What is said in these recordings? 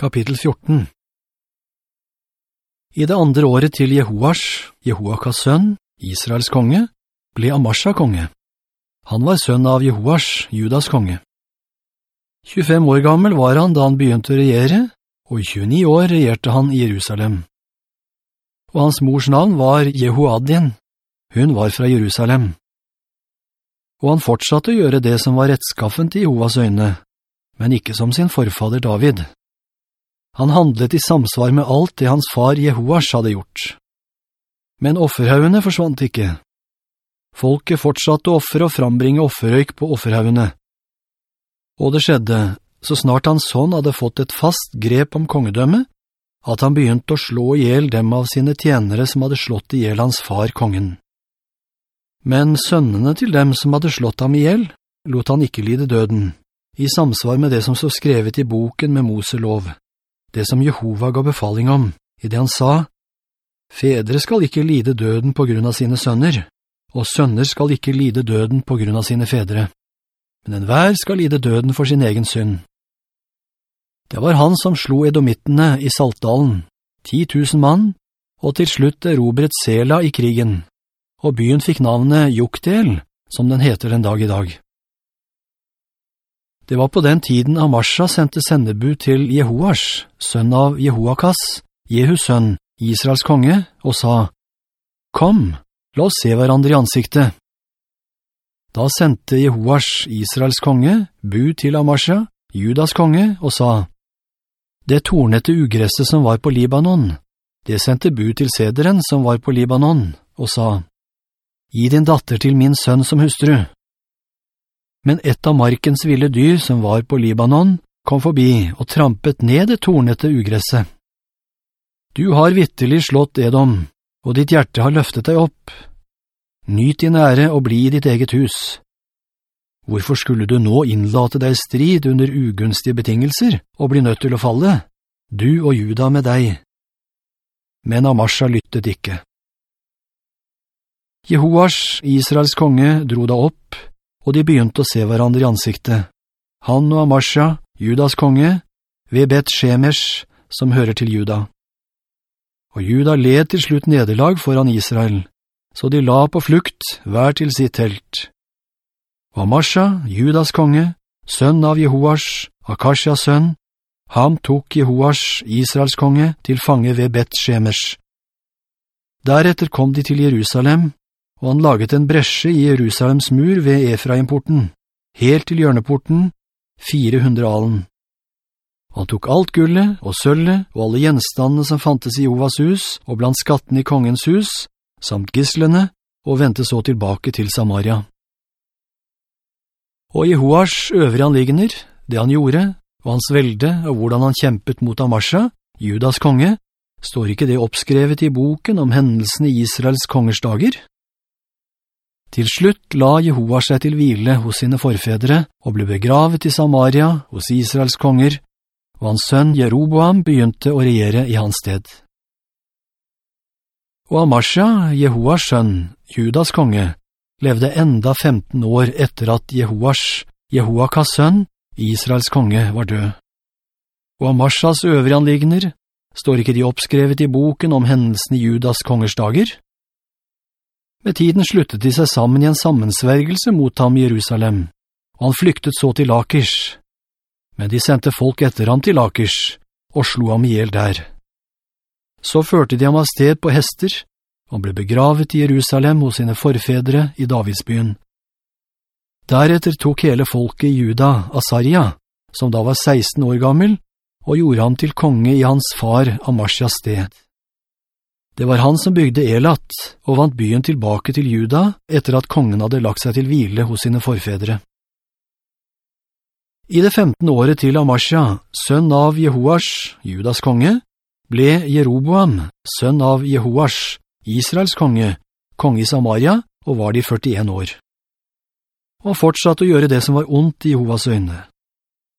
Kapittel 14 I det andre året til Jehoash, Jehoakas sønn, Israels konge, ble Amasha konge. Han var sønn av Jehoash, Judas konge. 25 år gammel var han da han begynte å regjere, og i 29 år regjerte han i Jerusalem. Og hans mors navn var Jehoadin. Hun var fra Jerusalem. Og han fortsatte å gjøre det som var rettskaffen til Jehovas øyne, men ikke som sin forfader David. Han handlet i samsvar med alt det hans far Jehoash hadde gjort. Men offerhaugene forsvant ikke. Folket fortsatte å offre og frambringe offerøyk på offerhaugene. Og det skjedde, så snart hans sånn hadde fått et fast grep om kongedømmet, at han begynte å slå ihjel dem av sine tjenere som hadde slått ihjel hans far kongen. Men sønnene til dem som hadde slått ham ihjel, lot han ikke lide døden, i samsvar med det som så skrevet i boken med Moselov det som Jehova ga befaling om, i det han sa, «Fedre skal ikke lide døden på grunn av sine sønner, og sønner skal ikke lide døden på grunn av sine fedre, men enhver skal lide døden for sin egen synd.» Det var han som slo edomittene i Saltdalen, ti tusen mann, og til slutt erobret Sela i krigen, og byen fikk navnet Jokdel, som den heter den dag i dag. Det var på den tiden Amasha sendte sendebud til Jehoash, sønn av Jehoakas, Jehus sønn, Israels konge, og sa, «Kom, la oss se hverandre i ansiktet.» Da sendte Jehoash, Israels konge, bud til Amasha, Judas konge, og sa, «Det tornete ugresset som var på Libanon, det sendte bud til sederen som var på Libanon, og sa, «Gi din datter til min sønn som hustru.» Men et av markens ville dyr som var på Libanon kom forbi og trampet ned det tornete ugresset. Du har vittelig slått Edom, og ditt hjerte har løftet deg opp. Nyt din ære og bli i ditt eget hus. Hvorfor skulle du nå innlate deg strid under ugunstige betingelser og bli nødt til å falle, du og Juda med deg? Men Amasha lyttet ikke. Jehoas, Israels konge, dro da opp, og de begynte å se hverandre i ansiktet. Han og Amasha, Judas konge, ved Bet Shemesh, som hører til Juda. Og Juda led til slutt nederlag foran Israel, så de la på flukt hver til sitt telt. Og Amasha, Judas konge, sønn av Jehoash, Akashas sønn, ham tok Jehoash, Israels konge, til fange ved Bet Shemesh. Deretter kom de til Jerusalem, og han laget en bresje i Jerusalems mur ved Efraimporten, helt til hjørneporten, 400 alen. Han tok alt gullet og sølvet og alle gjenstandene som fantes i Jovas hus og blant skattene i kongens hus, samt gislene, og ventet så tilbake til Samaria. Og Jehoas øvrige anliggender, det han gjorde, og hans velde og hvordan han kjempet mot Amasha, Judas konge, står ikke det oppskrevet i boken om hendelsene i Israels kongers dager? Til slutt la Jehova seg til hvile hos sine forfedre og ble begravet i Samaria hos Israels konger, og hans sønn Jeroboam begynte å regjere i hans sted. Og Amasha, Jehovas sønn, Judas konge, levde enda 15 år etter at Jehoas, Jehoakas sønn, Israels konge, var død. Og Amashas øvrige anligner, står ikke de oppskrevet i boken om hendelsen i Judas kongers dager? Med tiden sluttet de seg sammen i en sammensvergelse mot ham i Jerusalem, og han flyktet så til Lakers. Men de sendte folk etter ham til Lakers, og slo ham ihjel der. Så førte de ham av sted på hester, og ble begravet i Jerusalem hos sine forfedre i Davidsbyen. Deretter tok hele folket i Juda, Asaria, som da var 16 år gammel, og gjorde ham til konge i hans far Amashas sted. Det var han som bygde Elat og vant byen tilbake til Juda etter at kongen hadde lagt seg til hvile hos sine forfedre. I det 15. året til Amasja, sønn av Jehoash, Judas konge, ble Jeroboam, sønn av Jehoash, Israels konge, konge i Samaria, og var de 41 år. Og fortsatte å gjøre det som var ondt i Jehovas øyne.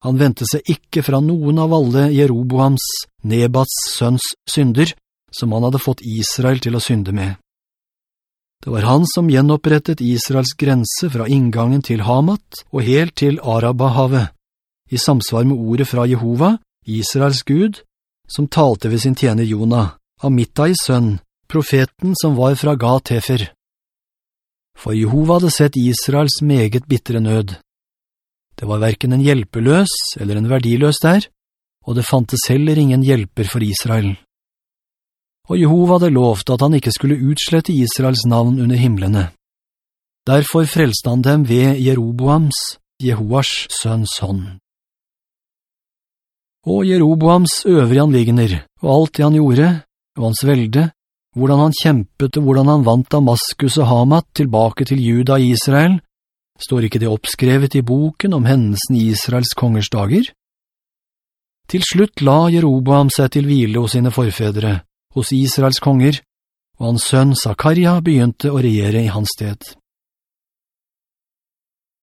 Han ventet seg ikke fra noen av alle Jeroboams, Nebats sønns synder, som han hadde fått Israel til å synde med. Det var han som gjenopprettet Israels grense fra inngangen til Hamat og helt til Arabahavet, i samsvar med ordet fra Jehova, Israels Gud, som talte ved sin tjener Jona, Amittais sønn, profeten som var fra Gat-Tefer. For Jehova hadde sett Israels meget bittre nød. Det var hverken en hjelpeløs eller en verdiløs der, og det fantes heller ingen hjelper for Israel. Og Jehova hadde lovt at han ikke skulle utslette Israels navn under himmelene. Derfor frelste han dem ved Jeroboams, Jehoas sønns hånd. Og Jeroboams øvrige anligner, og alt det han gjorde, og hans velde, hvordan han kjempet og hvordan han vant Damaskus og Hamat tilbake til Juda i Israel, står ikke det oppskrevet i boken om hendelsen i Israels kongers dager? Til slutt la Jeroboam seg til hvile hos sine forfedre, hos Israels konger, og hans sønn Zakaria begynte å regjere i hans sted.